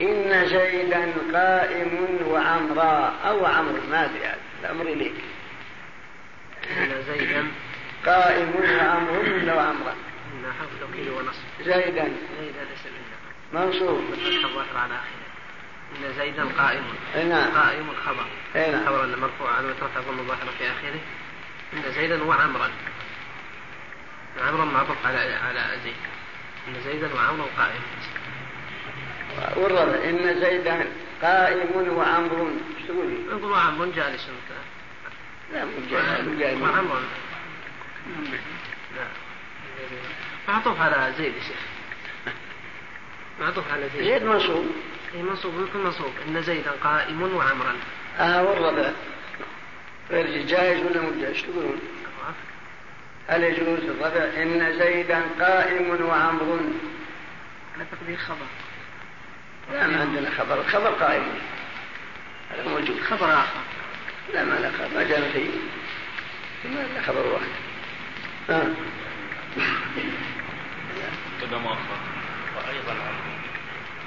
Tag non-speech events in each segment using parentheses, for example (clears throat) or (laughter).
إن زيدا قائم وعمرا أو عمر ما أدري الأمر إليك. إن زيدا قائم وعمرو ولا وعمرا إن حول وكيل ونصف زيدا. زيدا ليس منصوب. بالفتح على آخره. إن زيدا قائم. نعم. قائم الخبر. نعم. خبر المرفوع عنه وترفع ضم الظاهرة في آخره. إن زيدا وعمرا. عمرا معطوف على على زيد. إن زيدا وعمرا قائم. والربع. إن زيدا قائم وعمر. إيش تقول؟ نقول وعمر جالس لا مو جالس نعم. معطوف على زيد يا شيخ. معطوف على زيد. زيد منصوب. اي منصوب يكون منصوب. إن زيدا قائم وعمرا. آه والربع. غير جائز ولا مو جائز؟ تقولون؟ هل يجوز الرفع إن زيدا قائم وعمر. على تقدير خبر. لا ما عندنا خبر. خبر قائم. هذا موجود. خبر آخر. لا ما لا خبر ما جاء في ما لا خبر واحد. ها كذا ما وأيضا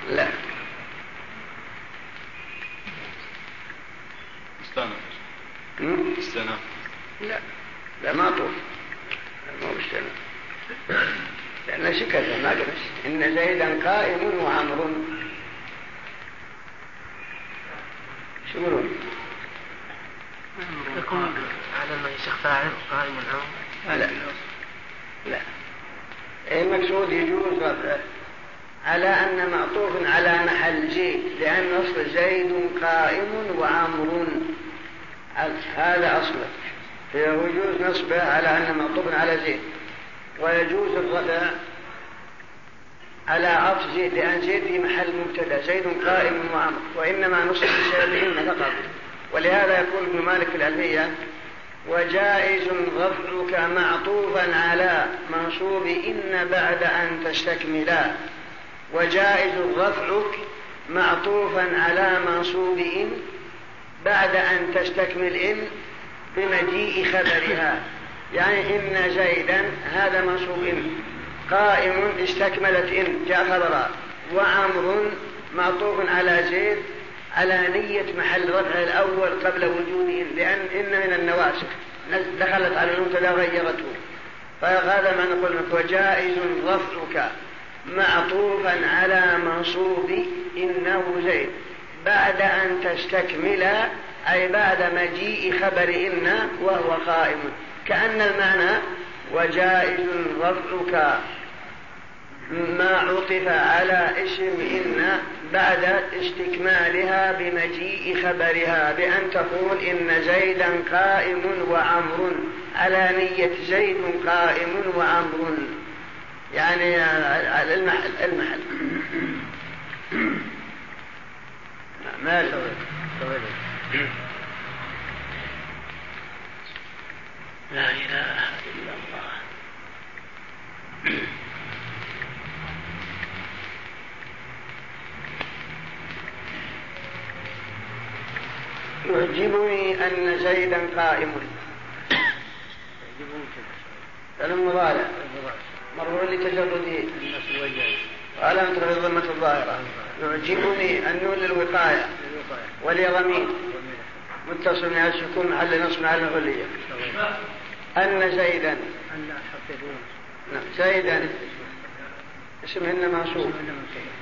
لا. استنى استنى لا. لا ما طول ما هو لأن شكته ما قلت إن زيدا قائم وعمر. شنو على ما يشخ فاعل قائم الامر لا لا المقصود يجوز رفعه على أن معطوف على محل زيد لأن أصل زيد قائم وأمر هذا أصله فيجوز نصبه على أن معطوف على زيد ويجوز الرفع على عطف زيد لأن زيد في محل مبتدأ زيد قائم وأمر وإنما نصب بسببهن فقط. ولهذا يقول ابن مالك في العلمية وجائز غفلك معطوفا على منصوب إن بعد أن تستكملا وجائز غفلك معطوفا على منصوب إن بعد أن تستكمل إن بمجيء خبرها. يعني إن زيدا هذا منصوب إن. قائم استكملت إن جاء خبرا. وعمر معطوف على زيد على نية محل رفع الأول قبل وجود إن لأن إن من النواسخ. دخلت على المبتدا غيرته فهذا ما نقول لك وجائز رفعك معطوفا على منصوب إنه زيد. بعد أن تستكمل أي بعد مجيء خبر إن وهو قائم. كأن المعنى وجائز رفعك ما عطف على اسم إن بعد استكمالها بمجيء خبرها بأن تقول إن زيدا قائم وعمر على نية زيد قائم وعمر. يعني على المحل المحل. ما سويت لا إله إلا الله. يعجبني أن زيدا قائم. المضارع مرور لتجرد قال أنت في الظلمة الظاهرة. يعجبني أنه للوقاية ولضمين متصل من السكون محل نصب على الحلية أن زيدا زيدا اسمهن منصوب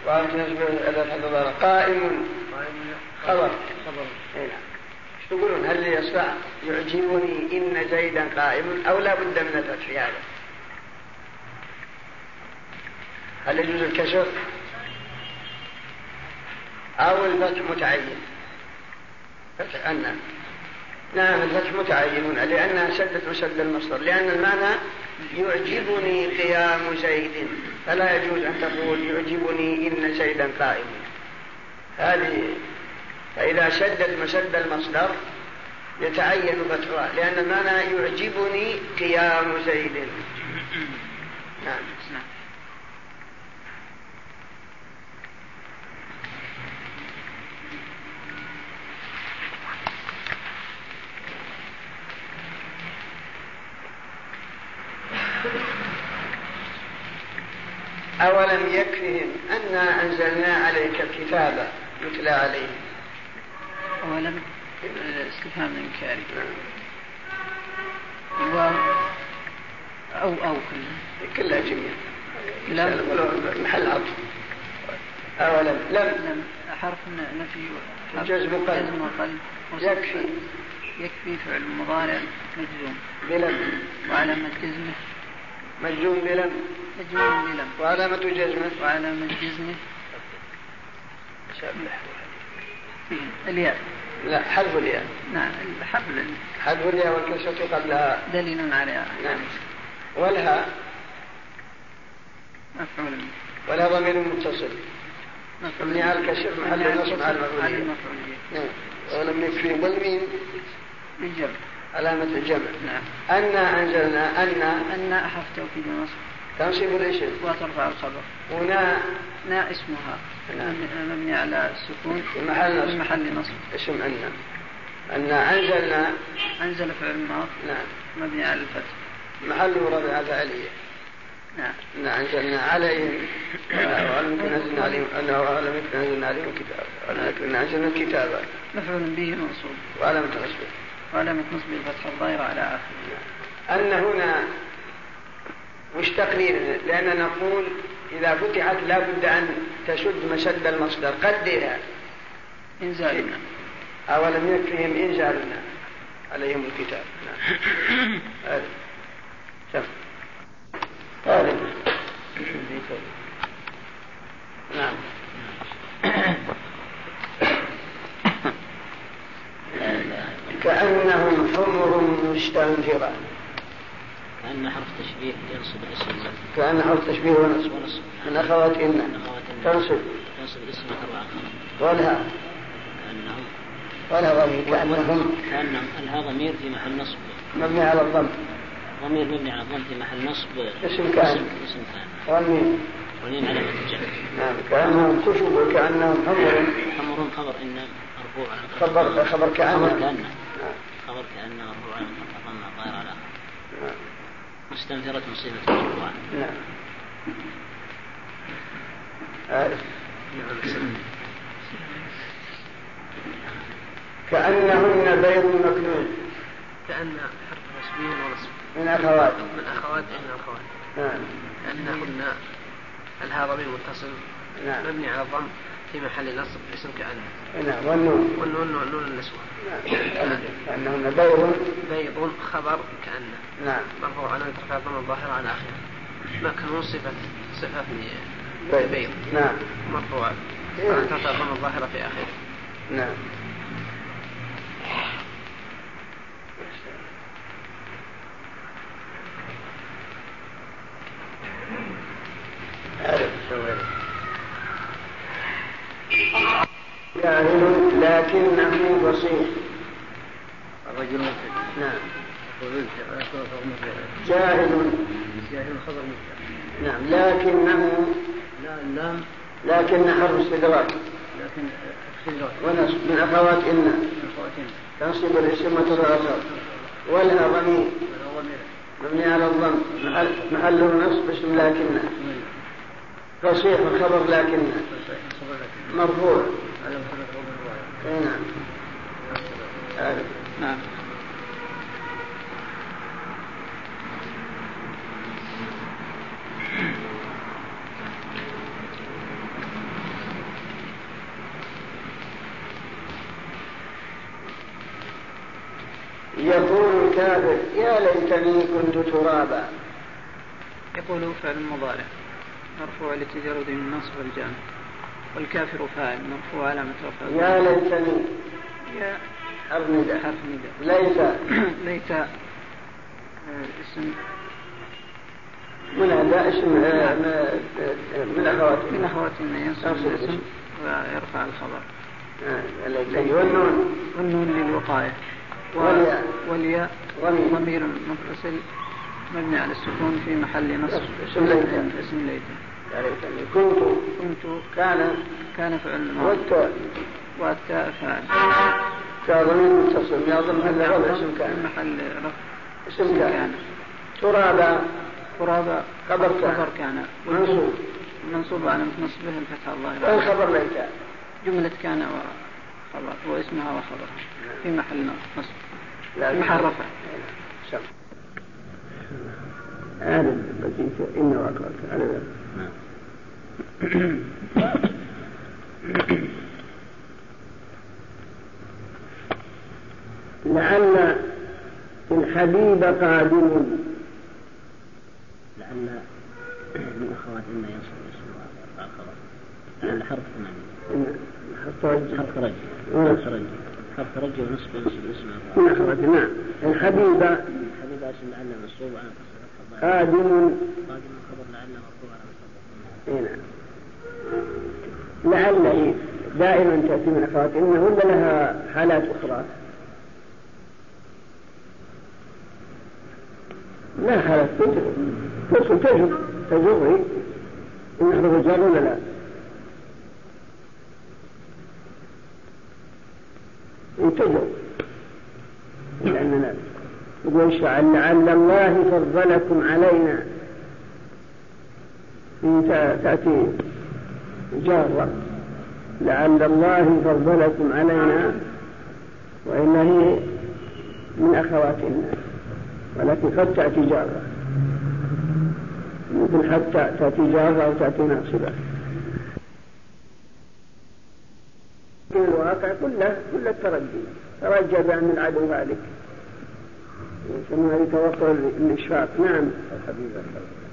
وعرفت نسبة الألف قائم. خبر. خبر. إيه، نعم. تقولون؟ هل يصنع يعجبني إن زيدا قائم أو لا بد من الفتح؟ في هذا هل يجوز الكسر أو الفتح متعين. فتح أنه نعم الفتح متعينون لأنها سدت وسد المصدر لأن المعنى يعجبني قيام زيد فلا يجوز أن تقول يعجبني إن زيدا قائم. هذه فإذا سدت مسد المصدر يتعين فتحها لأن المعنى يعجبني قيام زيد. نعم. أولم يكفهم أنا أنزلنا عليك الكتاب يتلى عليهم؟ أولم؟ استفهام إنكاري. نعم. و أو أو كلها. كلها جميع لم محل عطف. أولم؟ لم. لم. حرف نفي جزم قلب. جزم قلب. يكفي. يكفي فعل مضارع مجزوم. بلم. وعلامة جزمه. مجزوم بلم. وعلامة جزمة. وعلامة جزمة. الياء. لا حذف الياء. نعم حذف الياء والكسرة قبلها. دليل عليها. نعم. والها. مفعول. ولا ضمير متصل. مبني الكسر محل نصب على المفعول. نعم. ولم يكفي والميم الجمع علامة الجمع نعم. أنا أنزلنا أن أن أحرف توكيد ونصب. كونسيبوليشن واترفع الخبر ونا نا اسمها مبني على السكون في محل نصب۔ محل نصب۔ اسم أن۔ أن أنزلنا۔ أنزل فعل الماضي نعم مبني على الفتح۔ محله رفع فعلية نعم أنزلنا عليهم ولم ننزلنا عليهم ولم انزلنا عليهم كتابا ولكن أنزلنا كتابا مفعول به منصوب۔ وعلامة نصبه وعلامة نصبه الفتح الظاهرة على آخره۔ أن هنا مش تقرير لأننا نقول إذا فتحت لا بد أن تشد مشد المصدر. قدرها. إنزالنا. أولم يكفهم إنزالنا عليهم الكتاب. نعم. قال نعم. كأنهم حمر مستنفرة. حرف تشبيه ينصب الاسم الله كأن حرف تشبيه ونصب ونصب من أخواتهن تنصب. تنصب الاسم أربعة ولها كأنهم. ولا ضمير. كأنهم. كأنهم. الها ضمير في محل نصب. مبني على الضم. ضمير مبني على الضم في محل نصب. اسم كأن. اسم كأن. والميم. والميم على الجر نعم. كأنهم كشب وكانهم حمر حمر خبر إن مرفوع خبر خبر كأنه خبر كأنه نعم. خبر كأنه استنفرت من صفة القرآن. نعم. كأنهن بيض مكنون. كأن حرف نسبي ونصب من أخوات. من أخوات من أخوات. نعم. كأنهن الهذا متصل. نعم. مبني على الضم. في محل نصب اسم كأن نعم والنون. والنون والنون النسوة. نعم. كأنهن بيض. بيض خبر كأن. نعم. مرفوع عن أن ترفع ضم الظاهر عن آخره. مكنون صفة صفة بيض, بيض. نعم. مرفوع عن أن إيه. ترفع ضم الظاهرة في آخره. نعم. عارف شو جاهل لكنه بصير. الرجل نعم. جاهل. جاهل خبر نعم. لكنه لا لا. لكن حرف استدراك. لكن استدراك. ونصب من أخوات إن. تنصب الاسم وتتغصب ولا ضمير مبني على الضم. محله نصب اسم لكنه. فصيح خبر لكنه. مرفوع. نعم. نعم. يقول الكافر يا ليتني كنت ترابا. يقول فعل المضارع مرفوع للتجرد من النصب الجامع والكافر فاعل مرفوع علامة رفعه يا ليتني يا حرف نداء حرف نداء ليت. (clears throat) ليت. آه، اسم. من هذا اسم آه، نعم. من أخواتنا. من أخواتنا ينصب الاسم ويرفع الخبر. آه، ليتني والنون. والنون للوقاية. والياء. والياء. ضمير. متصل مبني على السكون في محل نصب. اسم ليتن اسم ليتن كنت كنت كان كان فعل الماضي. والتاء والتاء فعل. كاظمين متصل يظن ضمن هذا اسم كان. محل رفع. اسم كان. ترابا ترابا خبر كان. خبر كان. منصوب. منصوب على نصبه الفتح الله. الخبر ليس؟ جملة كان وخبر واسمها وخبرها في محل نصب. في محل رفع. سم آدم بقيت إن وأقرأت على لأن الحبيب قادم. لأن من أخوات إما يصل اسمها أخوات الحرف ثمانية حرف رجل. حرف رجل. نعم. حرف رجل. حرف رجل ونصف اسم اسم أخوات نعم, نعم. الحبيبة الحبيبة اسم لعل منصوب قادم. قادم الخبر لعل مرفوع على مصدر نعم. لعل دائما تأتي من أخواتهن ولا لها حالات أخرى. لا حالات تجر تجر تجر تجر نحن رجال ولا لا تجر لأننا يقول لعل الله فضلكم علينا. تأتي جاء الوقت لعل الله فضلكم علينا وإن هي من أخواتنا ولكن قد تأتي جارة. ممكن حتى تأتي جارة أو تأتي ناصبة. في الواقع كله كل الترجي. ترجى بأن العدو ذلك يسمى يتوقع الإشفاق نعم.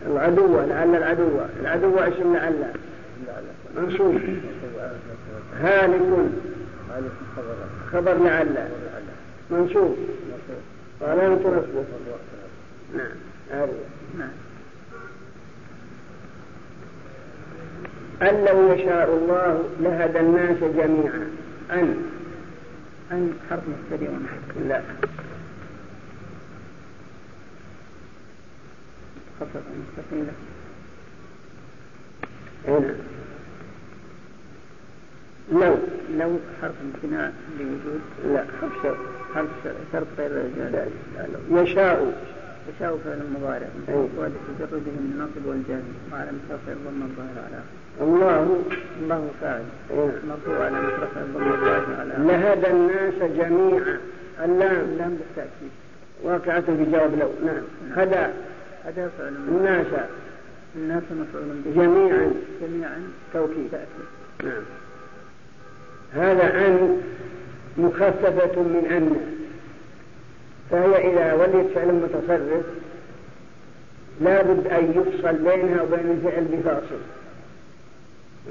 العدو لعل العدو. العدو لعل؟ لعل. منصوب هالك. خبر لعل. منصوب. وعلامة نصبه نعم. نعم. أن لو يشاء الله لهدى الناس جميعا. أن. أن حرف مبتدئ لا. خطر مستقيم هنا. لو لو حرف امتناع لوجود لا. حرف شرط حرف شرط غير لو يشاء. يشاء. فعل المضارع مفرد إيه. بتجرده من النصب والجزم وعلى مترفع الضم الظاهر على. الله. الله فاعل. إيه. مرفوع على مترفع الضم الظاهر على. لهدى الناس جميعا. اللام. اللام بالتأكيد. واقعة في جواب لو. نعم. نعم. هدى. هدى فعل الناس. الناس مفعول به. جميعا. جميعا. توكيد. نعم. هذا أن مخففة من أن فهي إذا وليت فعل متصرف لا بد أن يفصل بينها وبين الفعل بفاصل.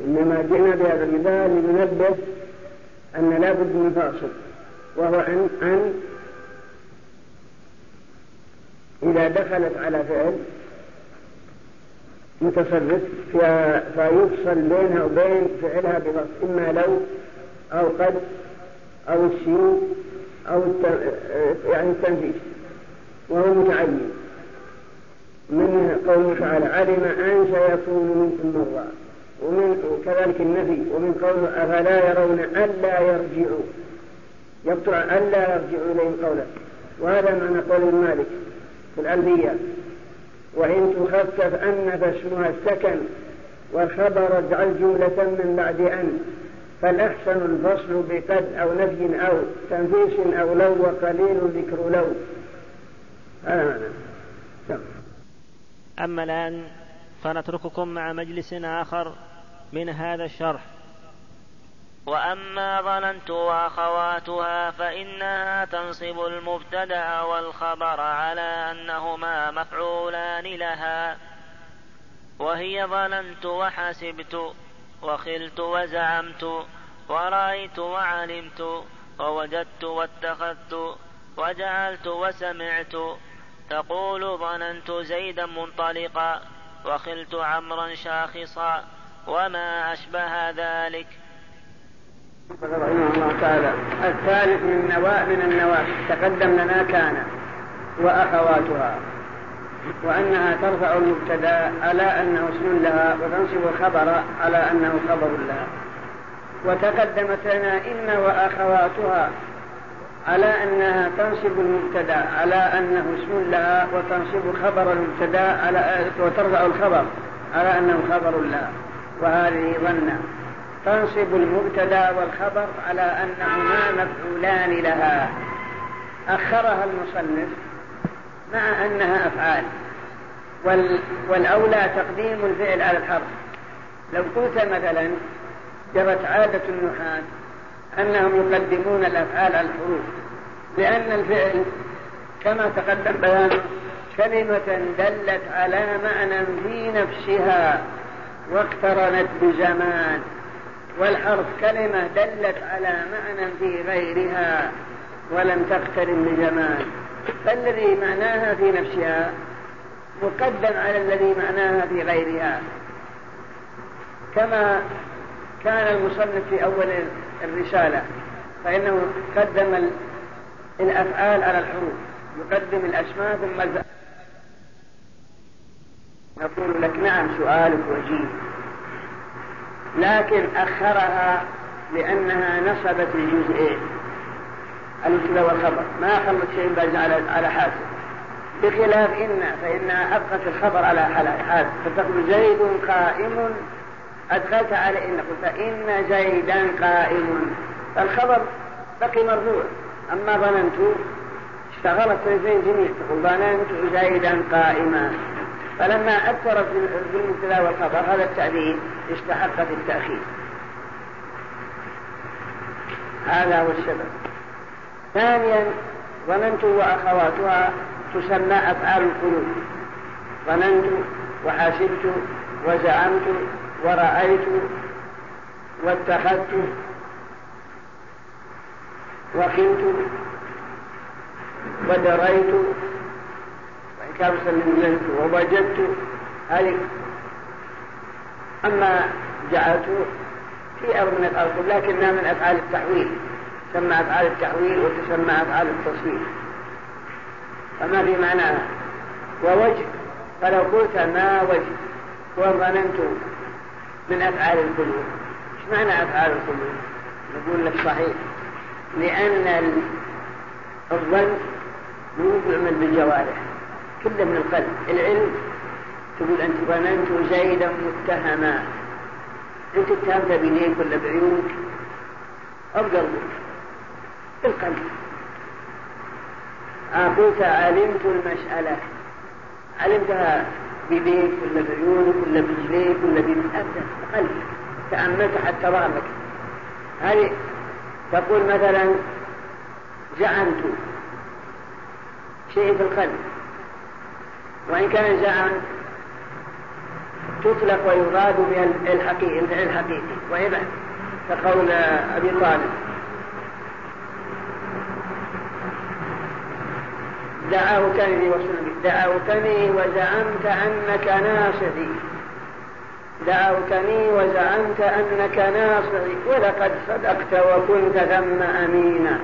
إنما جئنا بهذا المثال لننبه أن لا بد من فاصل. وهو أن, أن إذا دخلت على فعل متصرف فيفصل بينها وبين فعلها بفاصل. إما لو أو قد أو الشيء أو يعني التنفيذ وهو متعين من قوله تعالى علم أن سيكون منكم مرة ومن كذلك النفي ومن قوله أفلا يرون ألا يرجعوا. يقطع ألا يرجعوا إليهم قولا وهذا معنى قول مالك في الألبية. وإن تخفف أن فاسمها السكن وخبر اجعل جملة من بعد أن. فالأحسن الفصل بقد أو نفي أو تنفيس أو لو وقليل ذكر لو. آه، آه، آه. أما الآن فنترككم مع مجلس آخر من هذا الشرح. وأما ظننت وأخواتها فإنها تنصب المبتدأ والخبر على أنهما مفعولان لها. وهي ظننت وحسبت وخلت وزعمت ورأيت وعلمت ووجدت واتخذت وجعلت وسمعت تقول ظننت زيدا منطلقا وخلت عمرا شاخصا وما أشبه ذلك. رحمه الله تعالى. الثالث من النواة من النواة تقدم لنا كان وأخواتها. وأنها ترفع المبتدا على أنه اسم لها وتنصب الخبر على أنه خبر لها. وتقدمت لنا إن وأخواتها على أنها تنصب المبتدا على أنه اسم لها وتنصب خبر المبتدا على وترفع الخبر على أنه خبر لها. وهذه ظنة تنصب المبتدا والخبر على أنهما مفعولان لها. أخرها المصنف مع أنها أفعال. والأولى تقديم الفعل على الحرف. لو قلت مثلا جرت عادة النحاة أنهم يقدمون الأفعال على الحروف لأن الفعل كما تقدم بيانه كلمة دلت على معنى في نفسها واقترنت بزمان والحرف كلمة دلت على معنى في غيرها ولم تقترن بزمان فالذي معناها في نفسها مقدم على الذي معناها في غيرها. كما كان المصنف في أول الرسالة فإنه قدم الأفعال على الحروف يقدم الأسماء ثم نقول لك نعم سؤالك وجيه. لكن أخرها لأنها نصبت الجزئين الوجود والخبر. ما يخلط شيء بارز على على حاسب. بخلاف إن فإنها أبقت الخبر على حاسب. فتقول زيد قائم أدخلت على إن قلت إن زيدا قائم. فالخبر بقي مرفوع. أما ظننت اشتغلت طرفين جميع. تقول ظننت زيدا قائما. فلما أثر في المبتدا والخبر هذا التعديل استحقت التأخير. هذا هو السبب. ثانيا ظننت وأخواتها تسمى أفعال القلوب. ظننت وحسبت وزعمت ورأيت واتخذت وقمت ودريت ووجدت هذه. أما جعلته في أرض من الأرض لكنها من أفعال التحويل. تسمى أفعال التحويل وتسمى أفعال التصوير. فما في معناها ووجه؟ فلو قلت ما وجه؟ وظننت من أفعال القلوب إيش معنى أفعال القلوب نقول لك صحيح. لأن الظن يوقع من الجوارح كله من القلب. العلم تقول أنت ظننت زيدا متهما. أنت اتهمت بنيك ولا بعيونك؟ أو بقلبك بالقلب. أعطيك علمت المسألة. علمتها ببيك ولا بعيونك ولا برجليك ولا بمسألتك بقلبك تأملت حتى ضربك هل تقول مثلا زعمت شيء في القلب. وإن كان الزعم تطلق ويراد بها الحقيقي الحقيقي. وإذا كقول أبي طالب. دعاه وسلمي دعوتني وزعمت أنك ناصري دعوتني وزعمت أنك ناصري ولقد صدقت وكنت ثم أمينا.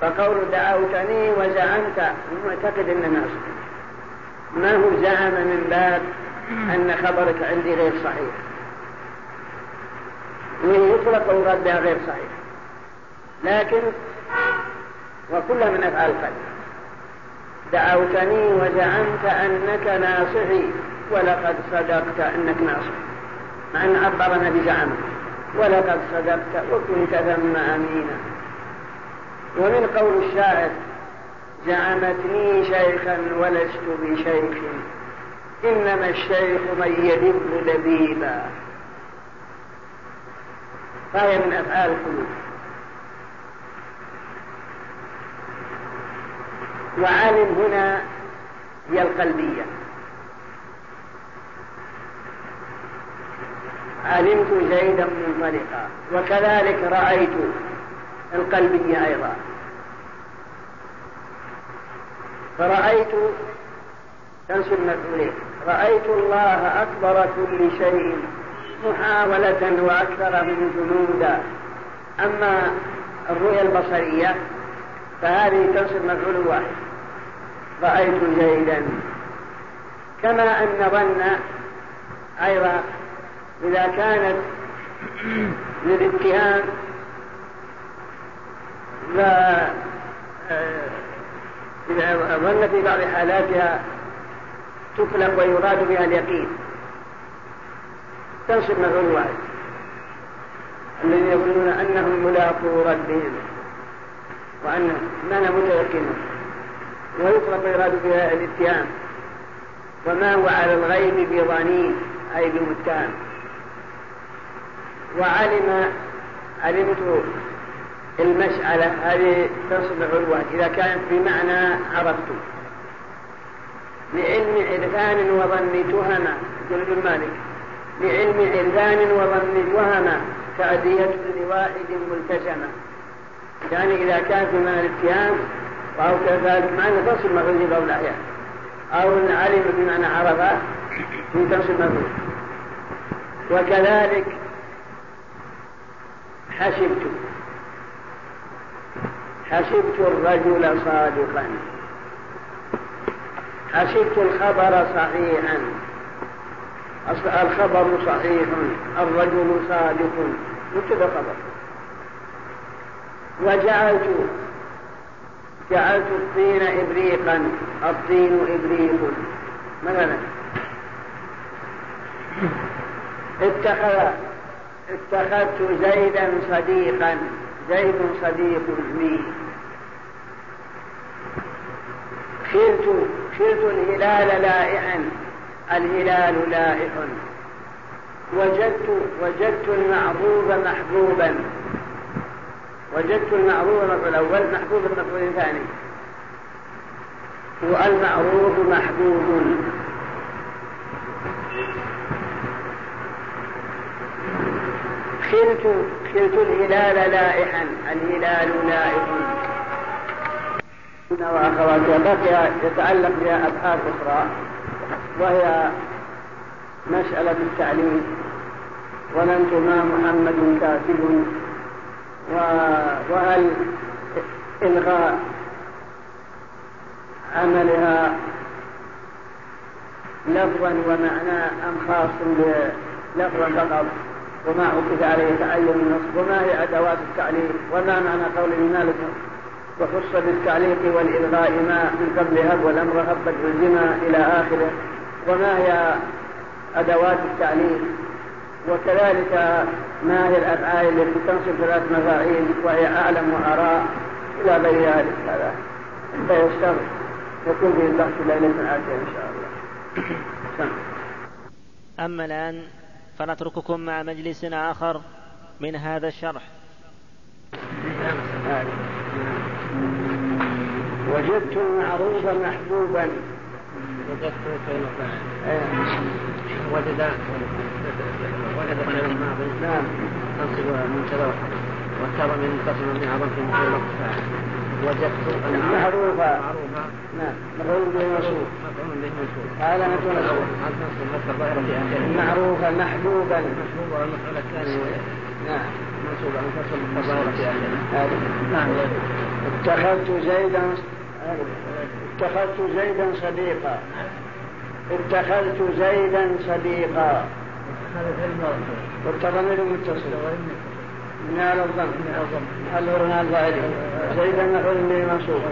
فقول دعوتني وزعمت معتقد أن ناصري ما هو زعم من باب أن خبرك عندي غير صحيح. ويطلق الغداء غير صحيح. لكن وكلها من أفعال الخير. دعوتني وزعمت أنك ناصحي ولقد صدقت أنك ناصح مع أن عبرنا بزعمك. ولقد صدقت وكنت ثم أمينا. ومن قول الشاعر زعمتني شيخا ولست بشيخ. إنما الشيخ من يدب لبيبا فهي من أفعال القلوب. وعالم هنا هي القلبية. علمت زيدا منطلقا وكذلك رأيت القلبية أيضا. فرأيت تنسوا المسؤولين رأيت الله أكبر كل شيء محاولة وأكثر من جنودا أما الرؤية البصرية فهذه تنصب مفعول واحد رأيت جيدا. كما أن ظن أيضا إذا كانت (clears throat) للاتهام لا آه، إذا ظن في بعض حالاتها تفلق ويراد بها اليقين. تنصب مثل الواحد. الذين يقولون أنهم ملاقو ربهم وأن معنى متيقنون ويطلق يراد بها الاتهام وما هو على الغيب بظنين أي بمتهم وعلم علمت المسألة هذه تصبح الوقت إذا كانت بمعنى عرفت. لعلم عرفان وظن تهم جلد المالك لعلم عرفان وظن وهم تعدية لواحد ملتزمة. يعني إذا كان بمعنى الاتهام أو كذلك معنى درس المغرب لا أحيان أو أن علم بمعنى عرفة في درس المغرب وكذلك حسبت. حسبت الرجل صادقا. حسبت الخبر صحيحا. الخبر صحيح الرجل صادق. متى خبر وجعلت جعلت الطين إبريقا الطين إبريق. مثلا. اتخذ اتخذت زيدا صديقا زيد صديق لي. خلت خلت الهلال لائعا الهلال لائح وجدت وجدت المعبوب محبوبا. وجدت المعروف الأول محبوب المفعول الثاني. والمعروف محبوب. خلت خلت الهلال لائحا الهلال لائح وأخواتها بقي يتعلق بها أبحاث أخرى وهي مسألة التعليم. ظننت ما محمد كاتب وهل إلغاء عملها لفظا ومعنى أم خاص بلفظا فقط؟ وما عقد عليه تعين النص؟ وما هي أدوات التعليق؟ وما معنى قول مالك وخص بالتعليق والإلغاء ما من قبل هب والأمر هبت بالجمع إلى آخره. وما هي أدوات التعليق؟ وكذلك ما هي الأفعال التي تنصب ذات مفاعيل وهي أعلم وأراء إلى غير ذلك هذا انتهى يكون به البحث ليلة العاشرة إن شاء الله. أما الآن فنترككم مع مجلس آخر من هذا الشرح. وجدت معروضا محبوبا. وجد وجد من الماء بالاسلام تنصب منكر وكر من قسم من عظم وجدت ان معروفا معروفا نعم مفعول به منصوب مفعول به منصوب هذا مفعول الأول هل تنصب مصدر معروفا محبوبا محبوبا المفعول الثاني نعم منصوب عن فصل مصدر ظاهره نعم اتخذت زيدا اتخذت زيدا صديقا. اتخذت زيدا صديقا. والتضمير متصل؟ من على الضم الورنا على الظاهري زيدا نحو منصوب.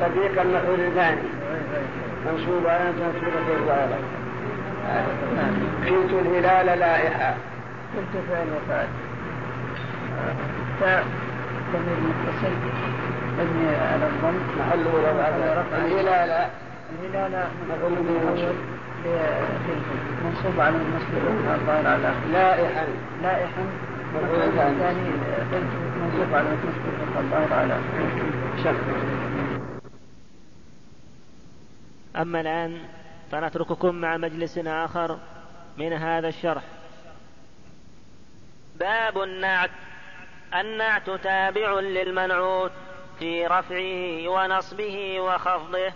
صديقا نحو الثاني. منصوب على في الظاهرة قلت الهلال لائحة قلت فعل وفعل. فعل متصل. مبني على الضم. محله رفع. الهلال الهلال مفعول به منصوب على المسلم الظاهر على لائحا. لائحا. الثاني يعني، آه، منصوب على المسلم الظاهر على شك أما الآن فنترككم مع مجلس آخر من هذا الشرح. باب النعت. النعت تابع للمنعوت. في رفعه ونصبه وخفضه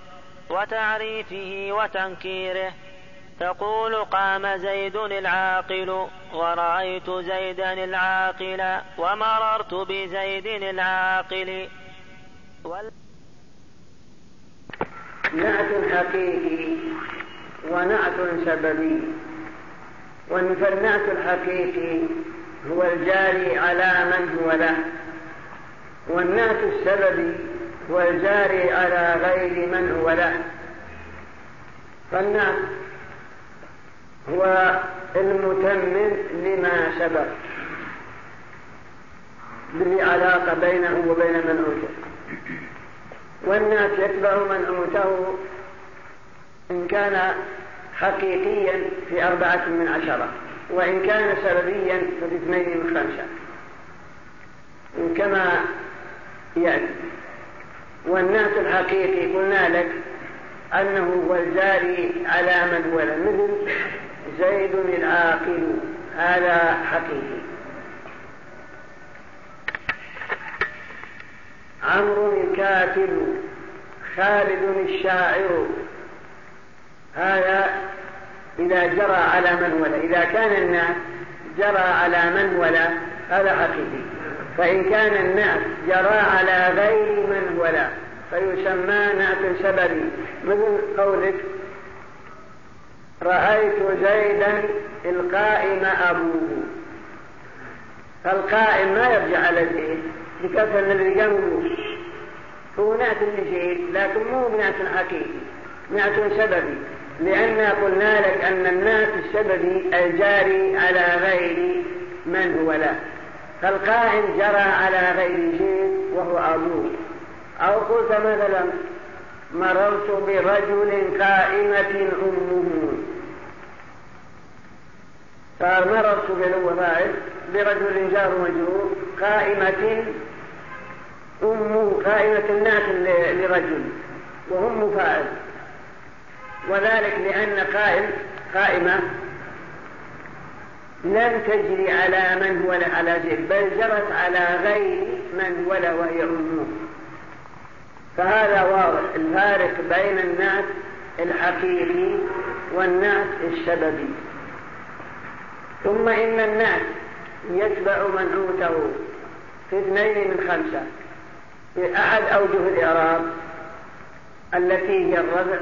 وتعريفه وتنكيره. تقول قام زيد العاقل ورأيت زيدا العاقل ومررت بزيد العاقل. وال... نعت حقيقي ونعت سببي فالنعت الحقيقي هو الجاري على من هو له. والناس السببي والجاري على غير من هو له. فالناس هو المتمم لما سبق. ذي علاقة بينه وبين من أوته والناس يتبع من أوته إن كان حقيقيا في أربعة من عشرة وإن كان سببيا فباثنين من خمسة. وكما يعني والناس الحقيقي قلنا لك أنه هو الجاري على من ولا مثل زيد العاقل هذا حقيقي. عمرو الكاتب خالد الشاعر. هذا إذا جرى على من ولا إذا كان الناس جرى على من ولا هذا حقيقي. فإن كان النعت جرى على غير من هو له فيسمى نعت سببي مثل قولك رأيت زيدا القائم أبوه. فالقائم ما يرجع على الزيد بكثرة الذي جنبه هو نعت لزيد لكن مو بنعت حقيقي نعت سببي لأن قلنا لك أن النعت السببي الجاري على غير من هو له. فالقائم جرى على غيره وهو عمود أو قلت مثلا مررت برجل قائمة أمه. فمررت مررت برجل جار مجرور قائمة أمه قائمة الناس لرجل وهم فاعل وذلك لأن قائم قائمة لم تجري على من هو على غير بل جرت على غير من ولا وهي عموم فهذا واضح الفارق بين الناس الحقيقي والناس الشبابي ثم إن الناس يتبع من عوته في اثنين من خمسة في أحد أوجه الإعراب التي هي الربع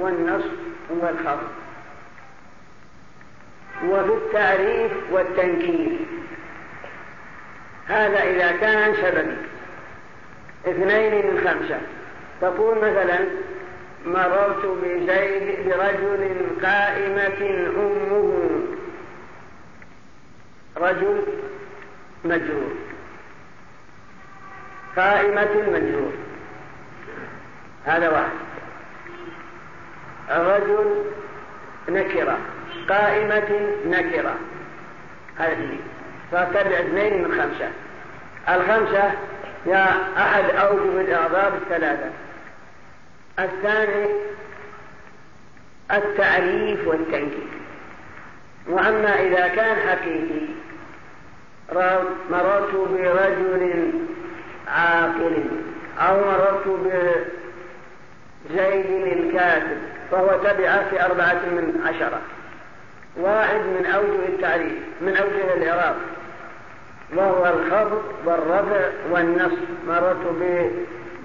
والنصف والخفض وفي التعريف والتنكير. هذا إذا كان شبكي اثنين من خمسة. تقول مثلا مررت بزيد برجل قائمة أمه. رجل مجرور. قائمة مجرور. هذا واحد. الرجل نكرة قائمة نكرة. هذه فتبع اثنين من خمسة. الخمسة يا أحد أوجب الإعضاب الثلاثة. الثاني التعريف والتنكيل وأما إذا كان حقيقي مررت برجل عاقل أو مررت بزيد الكاتب فهو تبع في أربعة من عشرة. واحد من أوجه التعريف من أوجه الإعراب. وهو الخفض والرفع والنصب مررت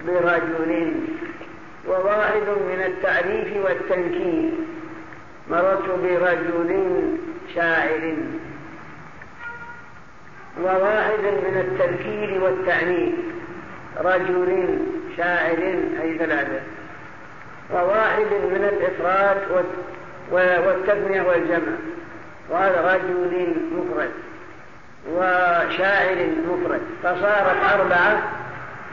برجل وواحد من التعريف والتنكير مررت برجل شاعر. وواحد من التذكير والتعنيف رجل شاعر أي ثلاثة. وواحد من الإفراد والتثنية والجمع. وهذا رجل مفرد وشاعر مفرد. فصارت أربعة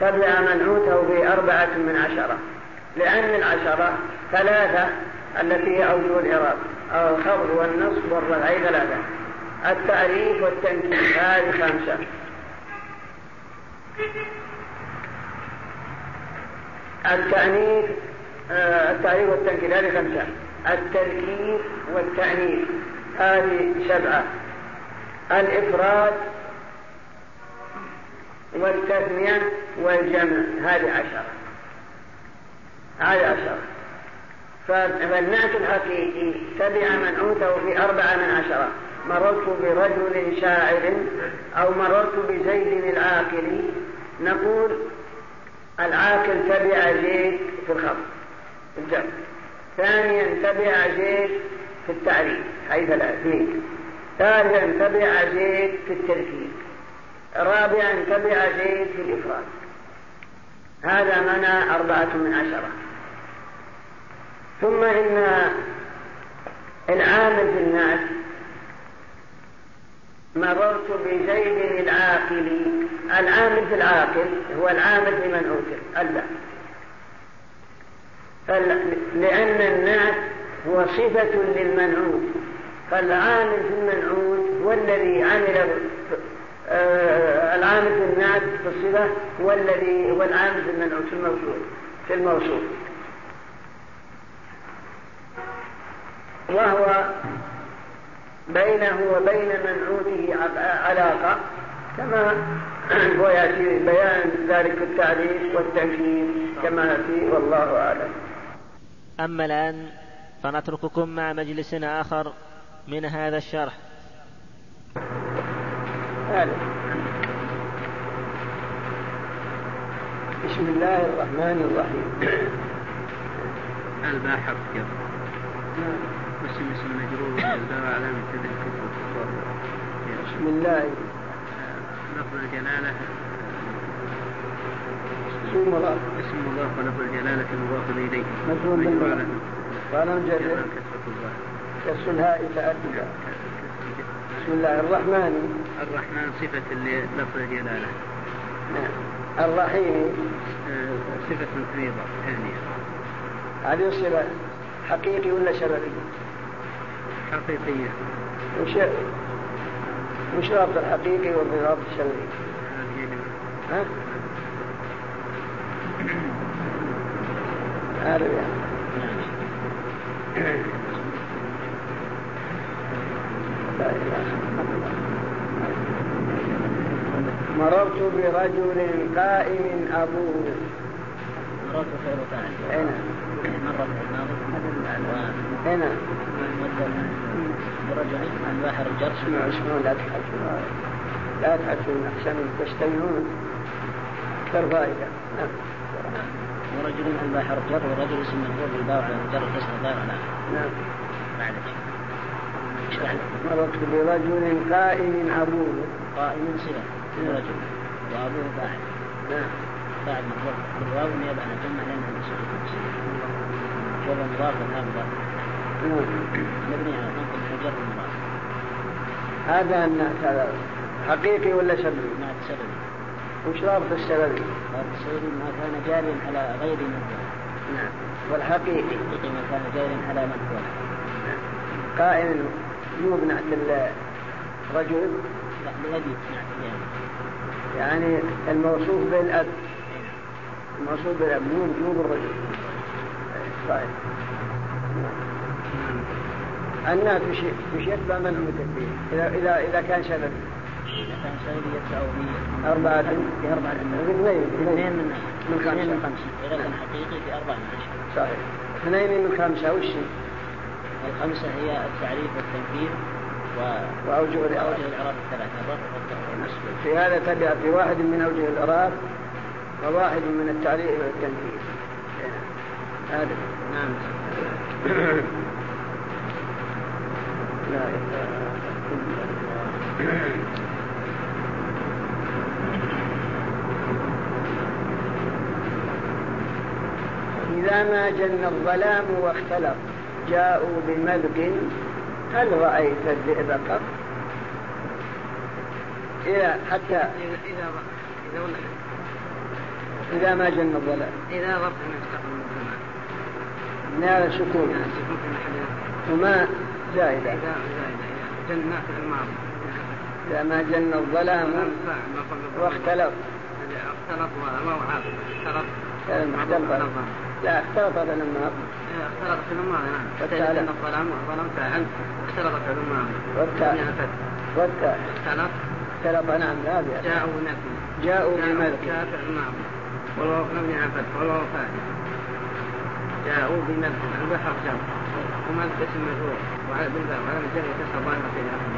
تبع من أوته بأربعة من عشرة. لأن من عشرة ثلاثة التي هي أوجه الإعراب. الخبر الخفض والنصب والرفع ثلاثة. التعريف والتنكيل هذه خمسة. التأنيث التعليق والتنكيل هذه خمسة. التذكير والتعنيف هذه سبعة. الإفراد والتثنية والجمع. هذه عشرة. هذه عشرة. فالنعت الحقيقي تبع من أوته في أربعة من عشرة. مررت برجل شاعر أو مررت بزيد العاقل. نقول العاقل تبع زيد في الخط. الجمع. ثانيا تبع زيد في التعريف حيث لا زيد ثالثا تبع زيد في التركيب. رابعا تبع زيد في الإفراد. هذا معنى أربعة من عشرة. ثم إن العامل في الناس مررت بزيد العاقل. العامل في العاقل هو العامل لمن من أوتر لأن النعت هو صفة للمنعوت فالعامل في المنعوت هو الذي عمل آه، العامل في النعت في الصفة هو الذي هو العامل في المنعوت في الموصول في الموصول. وهو بينه وبين منعوته علاقة كما هو يأتي بيان ذلك التعريف والتنفيذ كما في والله أعلم. أما الآن فنترككم مع مجلس آخر من هذا الشرح. بسم الله الرحمن الرحيم. الباحر كيف؟ اسم اسم مجرور. والدار علامة الكفر. بسم الله. آه، لفظ الجلالة. اسم الله اسم الله ولفظ الجلالة مضاف إليه. مجهول بالمعنى قال جزء كالسلهاء تأدبا بسم الله الرحمن. الرحمن صفة لفظ الجلالة. نعم. الرحيم. آه، صفة فريضة علمية هذه الصفة حقيقي ولا شرعي؟ حقيقية. وش وش رابط الحقيقي والرابط الشرعي؟ آه، ها؟ مررت برجل قائم أبوه مررت خير قائم هنا مررت هنا برجل البحر جرس اسمعوا لا تحكوا لا تحكوا أحسن تشتيون أكثر فائدة نعم. رجل البحر جر رجل اسم مجرور بالباء جر اسم الضار على نعم. نعم. وقت برجل قائم أبوه. قائم صلة نعم. رجل. وأبوه قاعد نعم. بعد قاعد مجرور بالواو نيابة عن الجمع لأنه مسؤول وهو مضاف ولا مضاف نعم. مبني على نقل حجر المضاف. هذا حقيقي ولا سببي؟ نعم سببي. وشراب في السبب؟ السبب ما كان جاريا على غير مدة نعم. والحقيقي ما كان جاريا على مدة نعم. قائل يبنى الرجل؟ بيدي يعني الموصوف بالأب. الموصوف بالأب نوب نوب الرجل صحيح طيب. نعم. الناس مش من هم التكبير إذا, إذا, إذا كان شبكي أربعة في أربعة اثنين من اثنين من خمسة الحقيقي في أربعة من عشرة صحيح اثنين من خمسة وش الخمسة هي التعريف والتنفيذ و... وأوجه الإعراب الإعراب الثلاثة في هذا تبع في واحد من أوجه الإعراب وواحد من التعريف والتنفيذ. هذا نعم لا إله إلا الله إذا ما جن الظلام واختلط جاءوا بملك هل رأيت الذئب قط؟ إذا حتى إذا إذا ما جن الظلام. إذا رفع مفتاح نال سكون وما زائدة. زائدة الماضي. إذا ما جن الظلام واختلط اختلط وما وعاد اختلط لا اختلط هذا لما اختلط علماء نعم. وتعلم أن الظلام والظلام تعلم اختلطت علماء والتعلم يعني اختلط. نعم لا جاءوا نفسي جاءوا بملك. شافع معه والوفاء بن عبد والوفاء جاءوا بملك. البحر جاء وملك اسم مجهول وعلى بالباء وعلى الجر يكسر في الأرض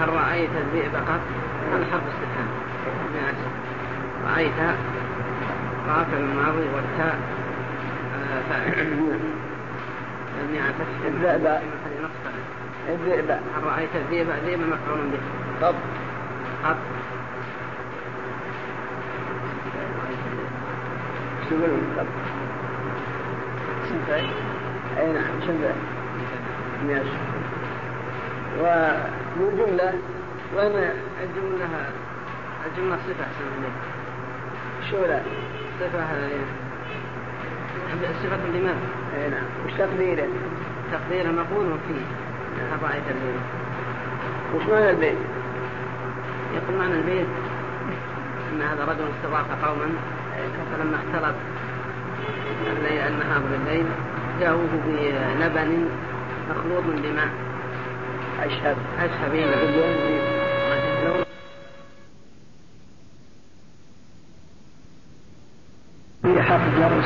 هل رأيت الذئب قط؟ الحرب استفهام. رأيت. قاتل الماضي والتاء آه، يعني هل رأيت مفعول به. طب. شو طب. أي نعم ماشي. والجملة الجملة؟ الجملة صفة شو صفة صفة الإمام؟ أي نعم. وش تقديره؟ تقدير مقول فيه. نعم. أربعة البيت. وش معنى البيت؟ يقول معنى البيت أن هذا رجل استضاف قوما إيه، فلما اختلط الليل النهار بالليل جاءوه بلبن مخلوط بماء. أشهب. أشهب. إيه.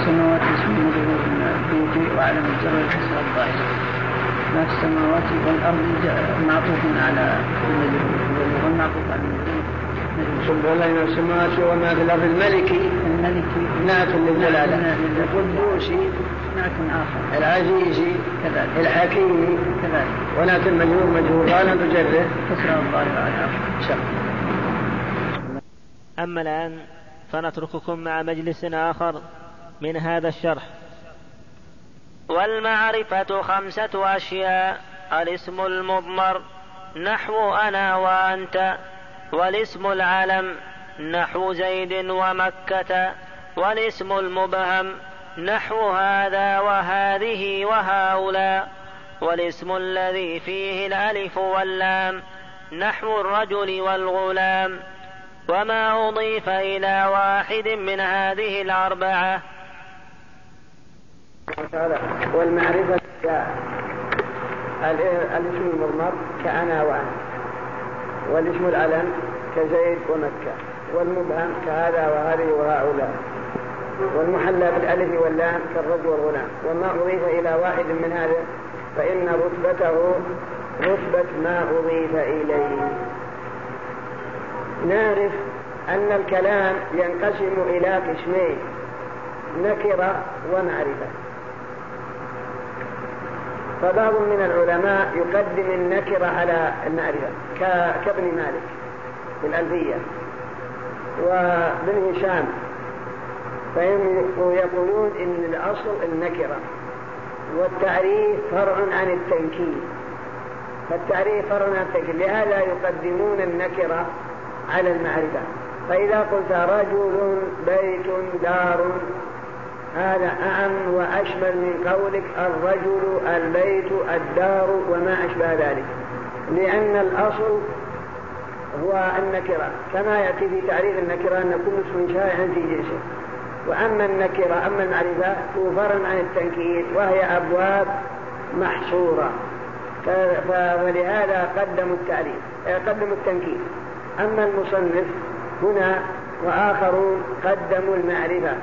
السماوات يسمون بروحنا عبدي وعلم الجبل حسب الظاهر ما في السماوات والأرض معطوف على النجم والمعطوف على النجم سبحان من السماوات وما في الأرض الملكي الملكي نعت للجلالة القدوسي نعت آخر العزيزي كذلك الحكيم كذلك ولكن مجهول مجهول لا تجره كسر الظاهر على الآخر أما الآن فنترككم مع مجلس آخر. من هذا الشرح. والمعرفة خمسة أشياء. الاسم المضمر نحو أنا وأنت. والاسم العلم نحو زيد ومكة. والاسم المبهم نحو هذا وهذه وهؤلاء. والاسم الذي فيه الألف واللام نحو الرجل والغلام. وما أضيف إلى واحد من هذه الأربعة. والمعرفة الاسم المضمر كأنا وأنا. والاسم العلم كزيد ومكة. والمبهم كهذا وهذه وهؤلاء. والمحلى بالألف واللام كالرجل والغلام. وما أضيف إلى واحد من هذا فإن رتبته رتبة ما أضيف إليه. نعرف أن الكلام ينقسم إلى قسمين نكرة ومعرفة. فبعض من العلماء يقدم النكرة على المعرفة كابن مالك في الألبية وابن هشام. يقولون إن الأصل النكرة والتعريف فرع عن التنكيل فالتعريف فرع عن التنكيل لهذا يقدمون النكرة على المعرفة. فإذا قلت رجل بيت دار هذا أعم وأشمل من قولك الرجل البيت الدار وما أشبه ذلك. لأن الأصل هو النكرة. كما يأتي في تعريف النكرة أن كل اسم شائع في جنسه. وأما النكرة أما المعرفة توفر عن التنكير وهي أبواب محصورة. فلهذا قدموا التعريف آه، قدموا التنكير. أما المصنف هنا وآخرون قدموا المعرفة.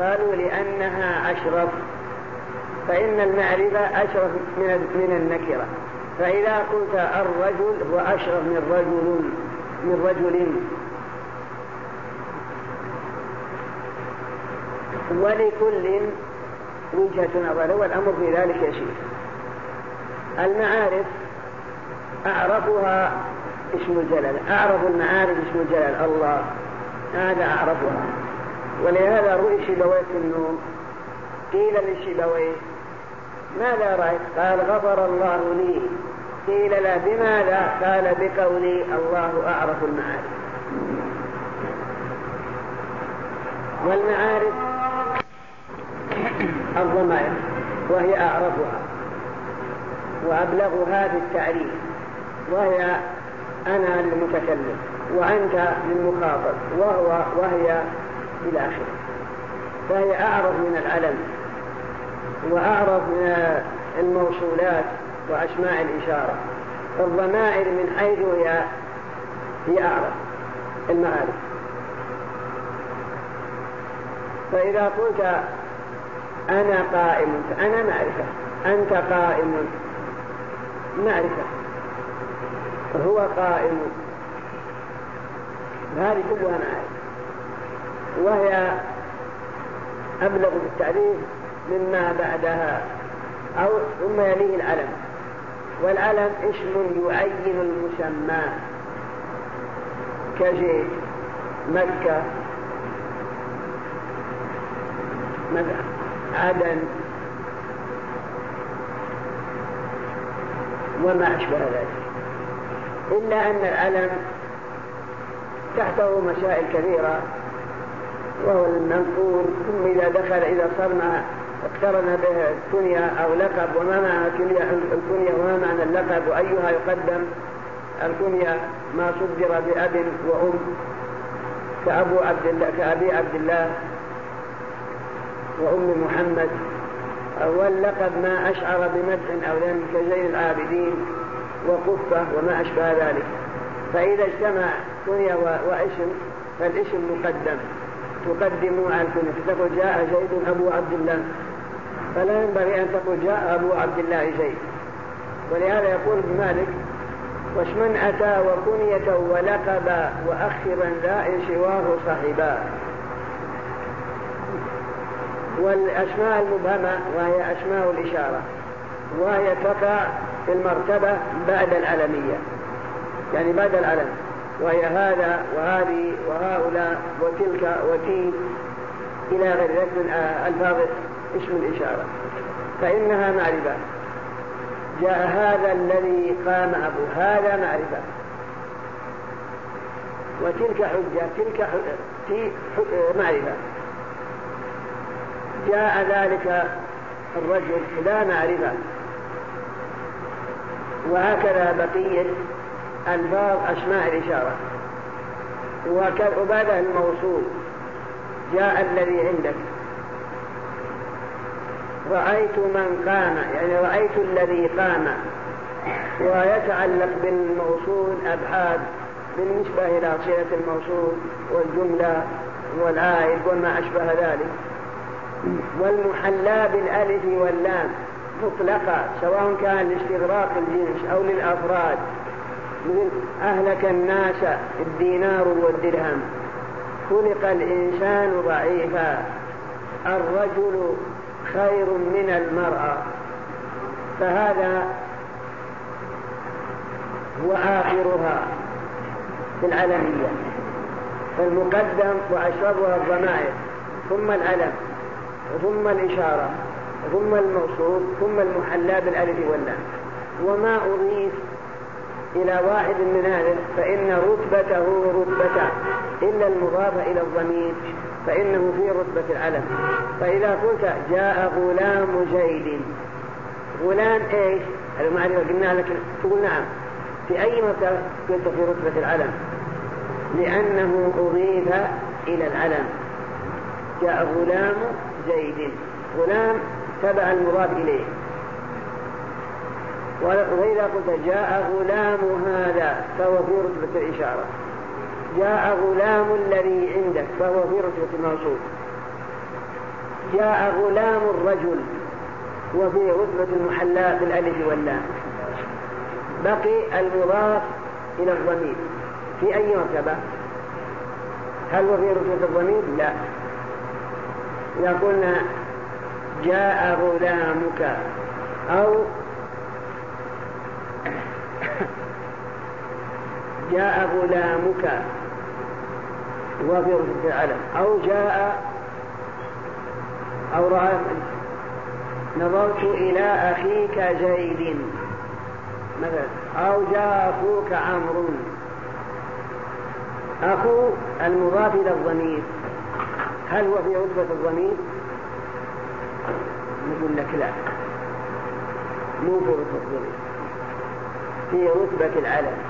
قالوا لأنها أشرف فإن المعرفة أشرف من من النكرة. فإذا قلت الرجل هو أشرف من رجل من رجل. ولكل وجهة نظر والأمر في ذلك يسير المعارف أعرفها اسم الجلالة أعرف المعارف اسم الجلالة الله هذا أعرفها. ولهذا رؤي شيلويه في النوم. قيل لشيلويه ماذا رأيت؟ قال غفر الله لي. قيل له بماذا؟ قال بقولي الله أعرف المعارف. والمعارف الضمائر وهي أعرفها وأبلغها في التعريف وهي أنا المتكلم وأنت للمخاطب وهو وهي إلى آخره. فهي أعرض من العلم وأعرض من الموصولات وأسماع الإشارة. الضمائر من حيث هي هي أعرض المعارف. فإذا قلت أنا قائم فأنا معرفة أنت قائم معرفة. هو قائم. هذه كلها معارف. وهي أبلغ بالتعريف مما بعدها أو ثم يليه العلم. والعلم اسم يعين المسمى. كجيش مكة. عدن. وما أشبه ذلك. إلا أن العلم تحته مسائل كثيرة. وهو المنفور. ثم إذا دخل إذا صرنا اقترن به الكنية أو لقب وما معنى الكنية؟ وما معنى اللقب؟ وأيها يقدم الكنية ما صدر بأب وأم كأبو عبد الله كأبي عبد الله وأم محمد. واللقب ما أشعر بمدح أو ذم كزين العابدين وقفة وما أشبه ذلك. فإذا اجتمع كنية واسم فالاسم مقدم. تقدموا عنكم فتقول جاء زيد أبو عبد الله. فلا ينبغي أن تقول جاء أبو عبد الله زيد. ولهذا يقول ابن مالك واشمن أتى وكنية ولقبا وأخرا ذا إن سواه صاحبا. والأسماء المبهمة وهي أسماء الإشارة. وهي تقع في المرتبة بعد العلمية. يعني بعد العلم. وهي هذا وهذه وهؤلاء وتلك وتي إلى غير ذلك من آه، ألفاظ اسم الإشارة. فإنها معرفة. جاء هذا الذي قام أبو هذا معرفة. وتلك حجة تلك حجة معرفة. جاء ذلك الرجل لا معرفة. وهكذا بقية الباب أسماء الإشارة. وكالعبادة الموصول. جاء الذي عندك. رأيت من قام يعني رأيت الذي قام. ويتعلق بالموصول أبعاد بالنسبة إلى صلة الموصول والجملة والآيب وما أشبه ذلك. والمحلى بالألف واللام مطلقة سواء كان لاستغراق الجنس أو للأفراد. أهلك الناس الدينار والدرهم. خلق الإنسان ضعيفا. الرجل خير من المرأة. فهذا وآخرها في العلمية. فالمقدم وأشربها الضمائر. ثم العلم ثم الإشارة. ثم الموصول ثم المحلى بالألف واللام. وما أضيف إلى واحد من أهل فإن رتبته رتبته. إلا المضاف إلى الضمير فإنه في رتبة العلم. فإذا قلت جاء غلام زيد غلام إيش؟ المعرفة قلنا لك تقول نعم. في أي مكان قلت في رتبة العلم؟ لأنه أضيف إلى العلم. جاء غلام زيد غلام تبع المضاف إليه. وإذا قلت جاء غلام هذا فهو في رتبة الإشارة. جاء غلام الذي عندك فهو في رتبة الموصول جاء غلام الرجل وفي رتبة المحلاة بالألف واللام. بقي المضاف إلى الضمير. في أي مرتبة؟ هل هو في رتبة الضمير؟ لا. إذا قلنا جاء غلامك أو جاء غلامك وفي العلم. أو جاء أو رأى نظرت إلى أخيك زيد. مثلا أو جاء أخوك عمرو. أخو المضاف إلى الضمير. هل هو في رتبة الضمير؟ نقول لك لا. مو في رتبة الضمير. في رتبة العلم.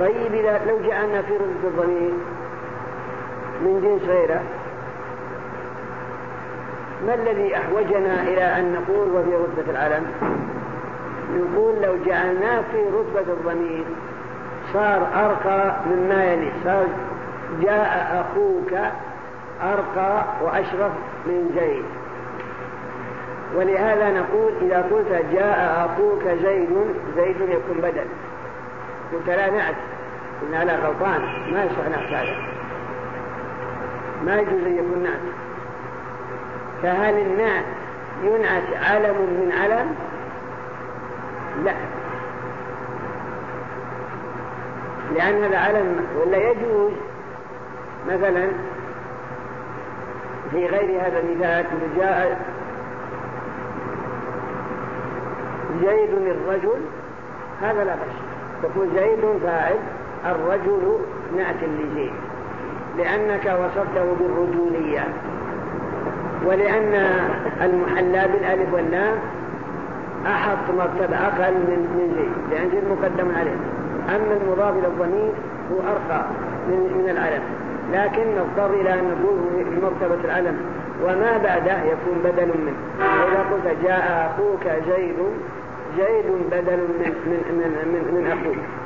طيب إذا لو جعلنا في رزق الضمير من جنس غيره ما الذي أحوجنا إلى أن نقول وفي رتبة العلم نقول لو جعلناه في رتبة الضمير صار أرقى مما يلي. صار جاء أخوك أرقى وأشرف من زيد ولهذا نقول إذا قلت جاء أخوك زيد زيد يكون بدل. قلت لا نعت إن على غلطان ما يصح نعت هذا. ما يجوز أن يكون نعت. فهل النعت ينعت علم من علم؟ لا. لأن هذا علم ولا يجوز مثلا في غير هذا المثال جاء زيد الرجل هذا لا بأس. تقول زيد فاعل الرجل نعت لزيد لأنك وصفته بالرجولية. ولأن المحلى بالألف واللام أحط مرتبة أقل من من زيد لأن زيد مقدم عليه. أما المضاف إلى الضمير هو أرقى من, من العلم. لكن نضطر إلى أن نقول في مرتبة العلم. وما بعده يكون بدل منه. وإذا قلت جاء أخوك زيد زيد بدل من من من, من, من اخوه